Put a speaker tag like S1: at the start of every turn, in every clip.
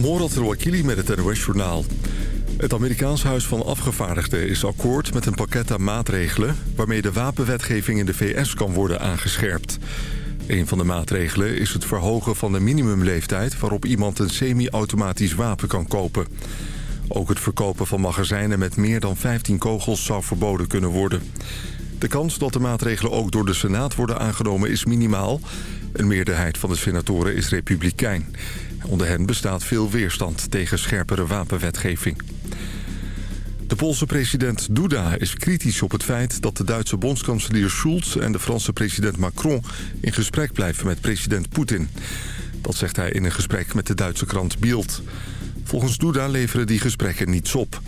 S1: Morat Rouakili met het NOS-journaal. Het Amerikaans Huis van Afgevaardigden is akkoord met een pakket aan maatregelen... waarmee de wapenwetgeving in de VS kan worden aangescherpt. Een van de maatregelen is het verhogen van de minimumleeftijd... waarop iemand een semi-automatisch wapen kan kopen. Ook het verkopen van magazijnen met meer dan 15 kogels zou verboden kunnen worden. De kans dat de maatregelen ook door de Senaat worden aangenomen is minimaal. Een meerderheid van de senatoren is republikein. Onder hen bestaat veel weerstand tegen scherpere wapenwetgeving. De Poolse president Duda is kritisch op het feit dat de Duitse bondskanselier Schulz en de Franse president Macron in gesprek blijven met president Poetin. Dat zegt hij in een gesprek met de Duitse krant Bild. Volgens Duda leveren die gesprekken niets op.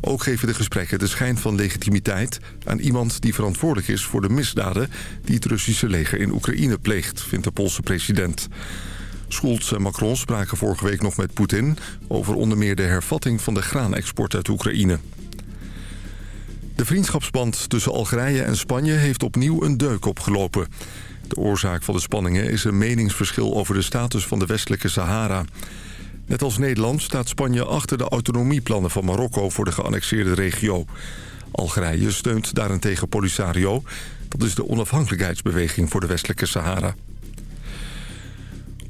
S1: Ook geven de gesprekken de schijn van legitimiteit aan iemand die verantwoordelijk is voor de misdaden die het Russische leger in Oekraïne pleegt, vindt de Poolse president. Schulz en Macron spraken vorige week nog met Poetin... over onder meer de hervatting van de graanexport uit Oekraïne. De vriendschapsband tussen Algerije en Spanje heeft opnieuw een deuk opgelopen. De oorzaak van de spanningen is een meningsverschil over de status van de westelijke Sahara. Net als Nederland staat Spanje achter de autonomieplannen van Marokko voor de geannexeerde regio. Algerije steunt daarentegen Polisario. Dat is de onafhankelijkheidsbeweging voor de westelijke Sahara.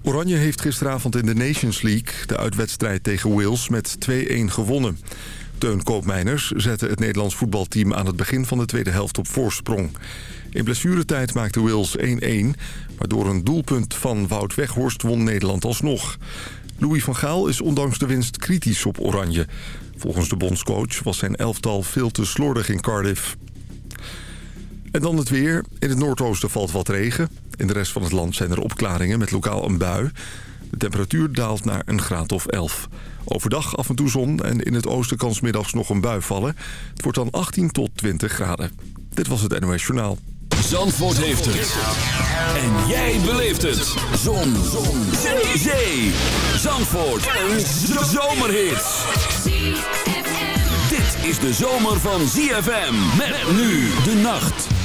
S1: Oranje heeft gisteravond in de Nations League de uitwedstrijd tegen Wales met 2-1 gewonnen. Teun Koopmeiners zette het Nederlands voetbalteam aan het begin van de tweede helft op voorsprong. In blessuretijd maakte Wales 1-1, maar door een doelpunt van Wout Weghorst won Nederland alsnog. Louis van Gaal is ondanks de winst kritisch op Oranje. Volgens de bondscoach was zijn elftal veel te slordig in Cardiff. En dan het weer. In het noordoosten valt wat regen. In de rest van het land zijn er opklaringen met lokaal een bui. De temperatuur daalt naar een graad of 11. Overdag af en toe zon en in het oosten kan middags nog een bui vallen. Het wordt dan 18 tot 20 graden. Dit was het NOS Journaal.
S2: Zandvoort heeft het. En jij beleeft het. Zon. zon. Zee. Zee. Zandvoort. Een zomerhit. Dit is de zomer van ZFM. Met nu de nacht.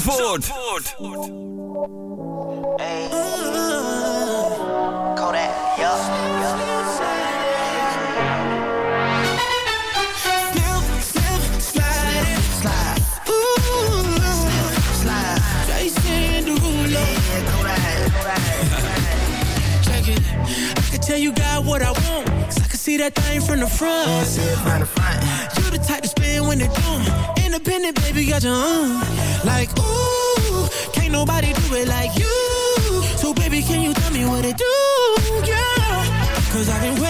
S2: Zandvoort. Zandvoort.
S3: Hey. Kodak,
S4: Tell you got what I want, cause I can see that thing from the front.
S3: Yeah, see it from the front.
S4: You the type to spin when it do. Independent, baby, got your own. Like, ooh, can't nobody do it like you. So, baby, can you tell me what it do? Yeah, cause I've been waiting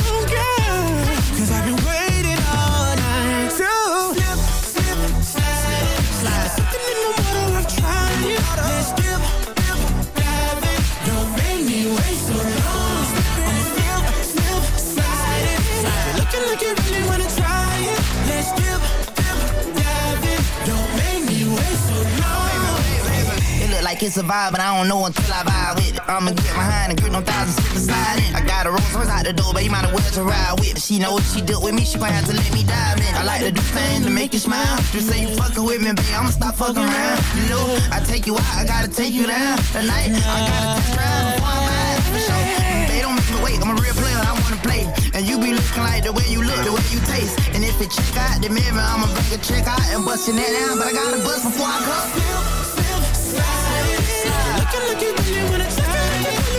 S3: A vibe, but I don't know until I vibe with it. I'ma get behind and grip no thousand slip beside it. I got a Rolls Royce out the door, but you might as well to ride with. She know what she do with me, she might have to let me dive in. I like to do things to make you smile. Just say you fucking with me, babe, I'ma stop fucking around. You know, I take you out, I gotta take you down. Tonight, I gotta test drive before I'm out. For sure. They don't make me wait, I'm a real player, I wanna play. And you be looking like the way you look, the way you taste. And if it check out the mirror, I'ma bring a check out and bust your net down. But I gotta bust before I come.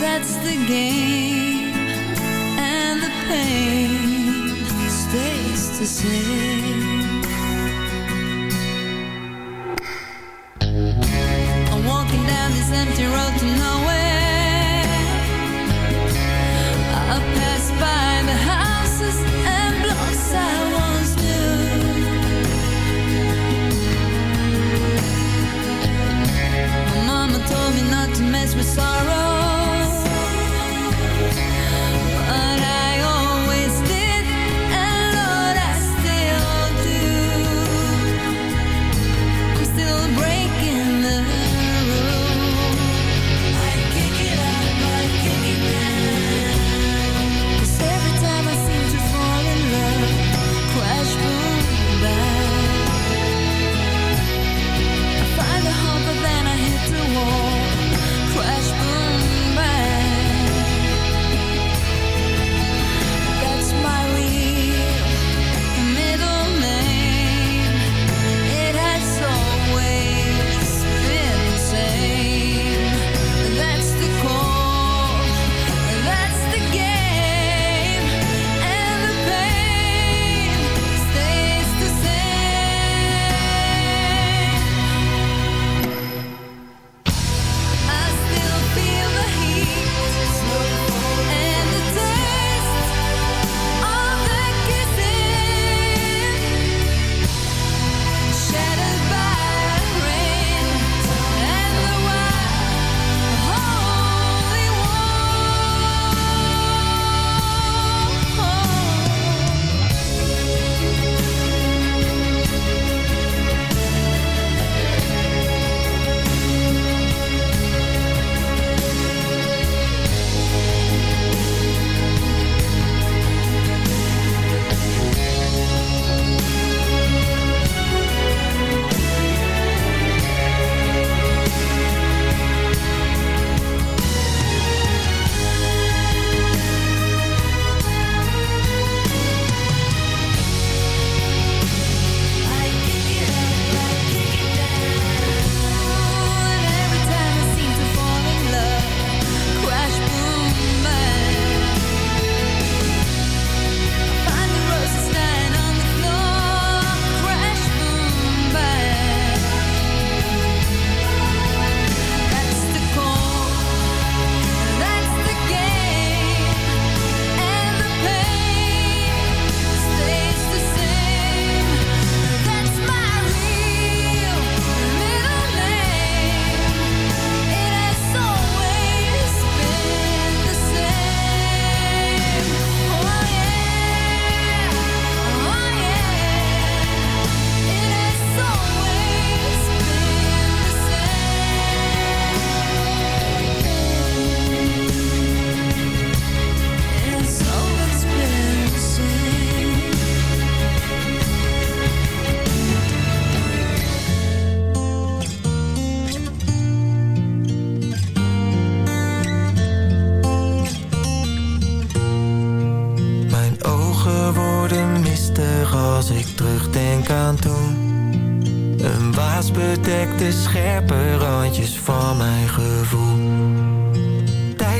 S5: That's the game, and the pain stays the same. I'm walking down this empty road to nowhere. I pass by the houses and blocks I
S6: once knew. My mama told me not to
S7: mess with sorrow.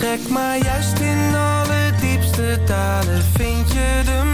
S7: gek, maar juist in alle diepste talen vind je de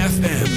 S8: FN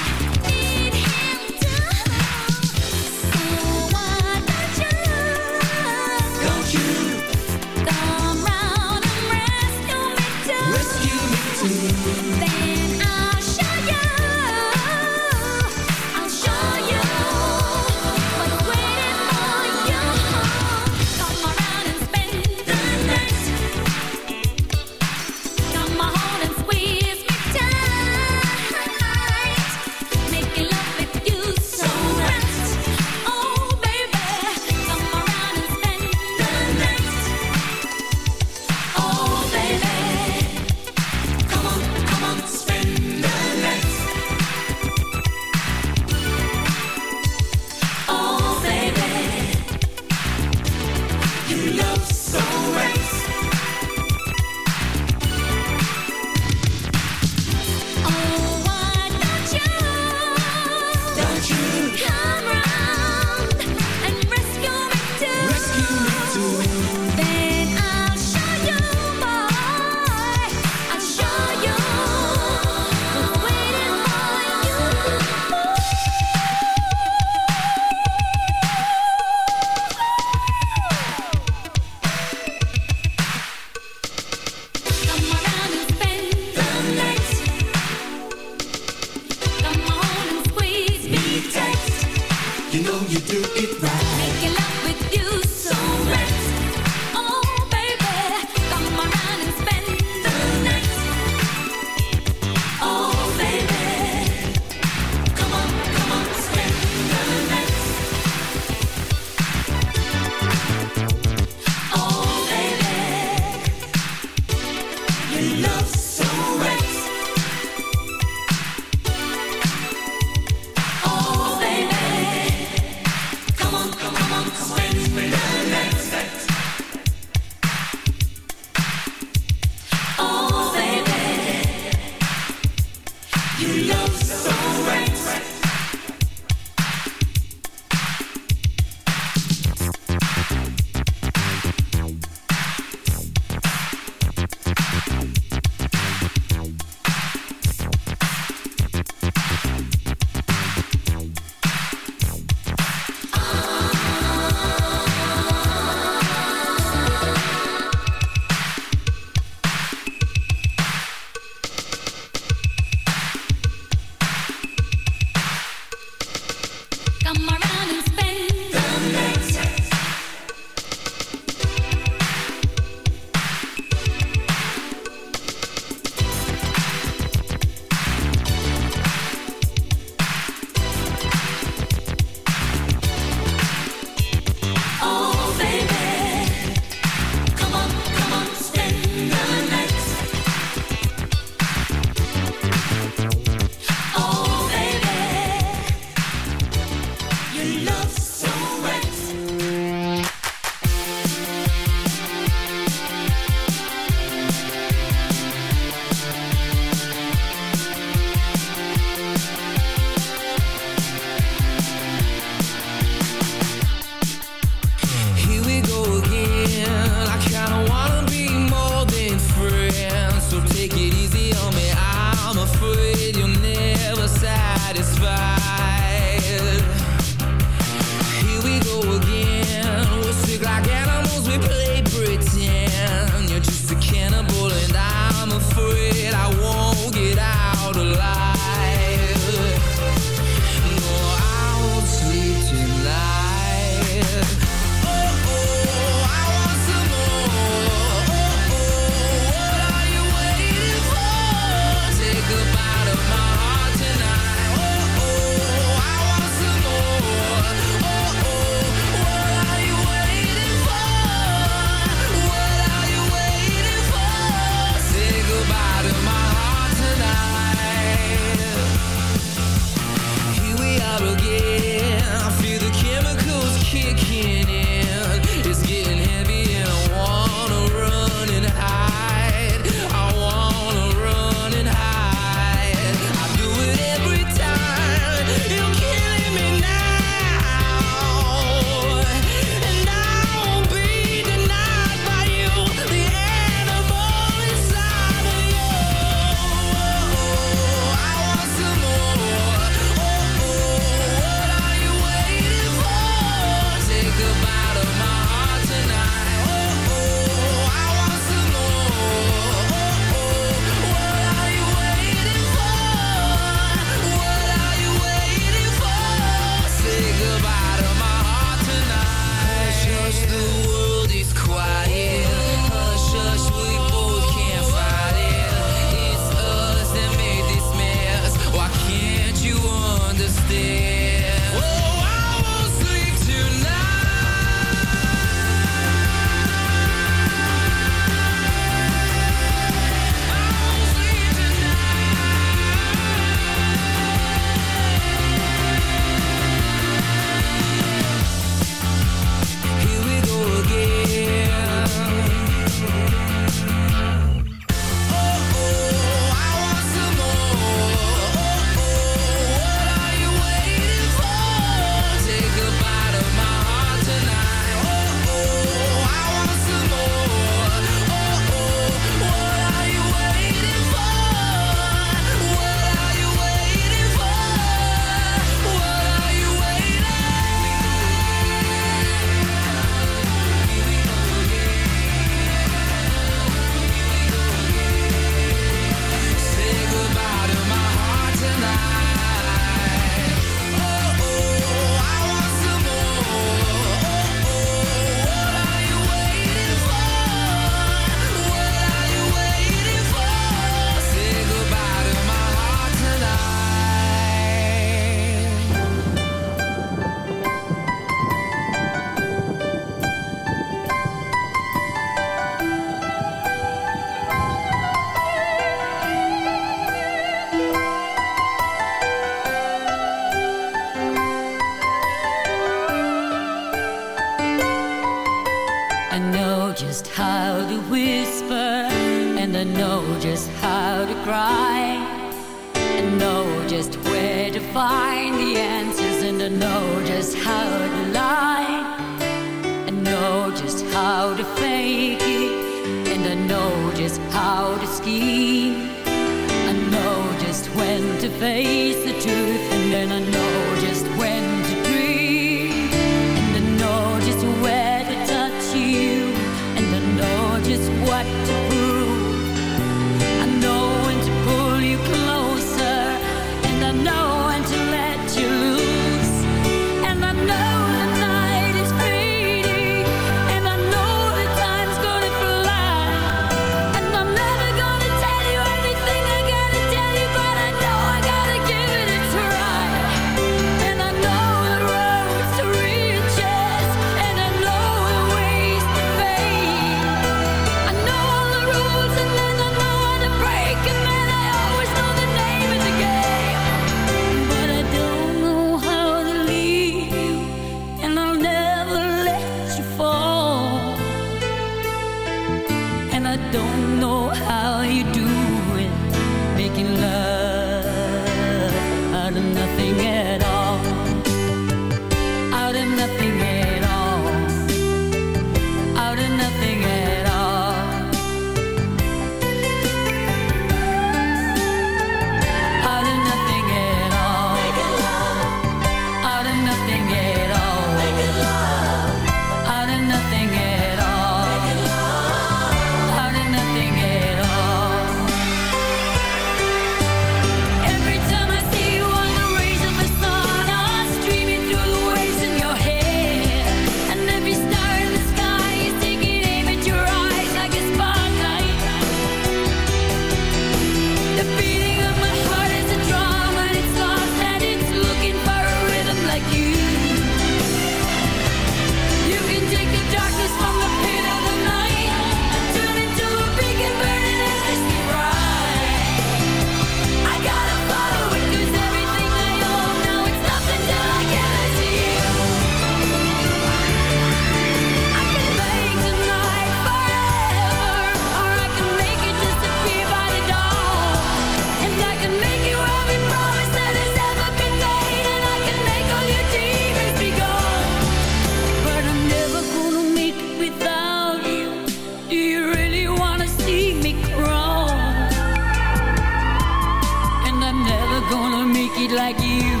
S8: like you.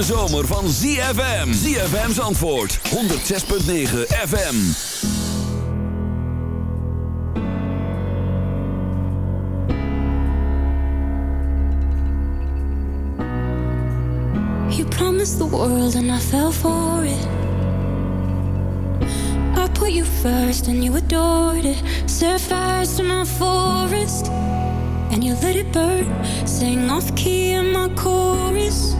S2: hete zomer van ZFM. ZFM's antwoord 106.9 FM.
S9: You promised the world and I fell for it. I put you first and you adored it. Set fires to my forest. And you let it burn. Sing off key in my chorus.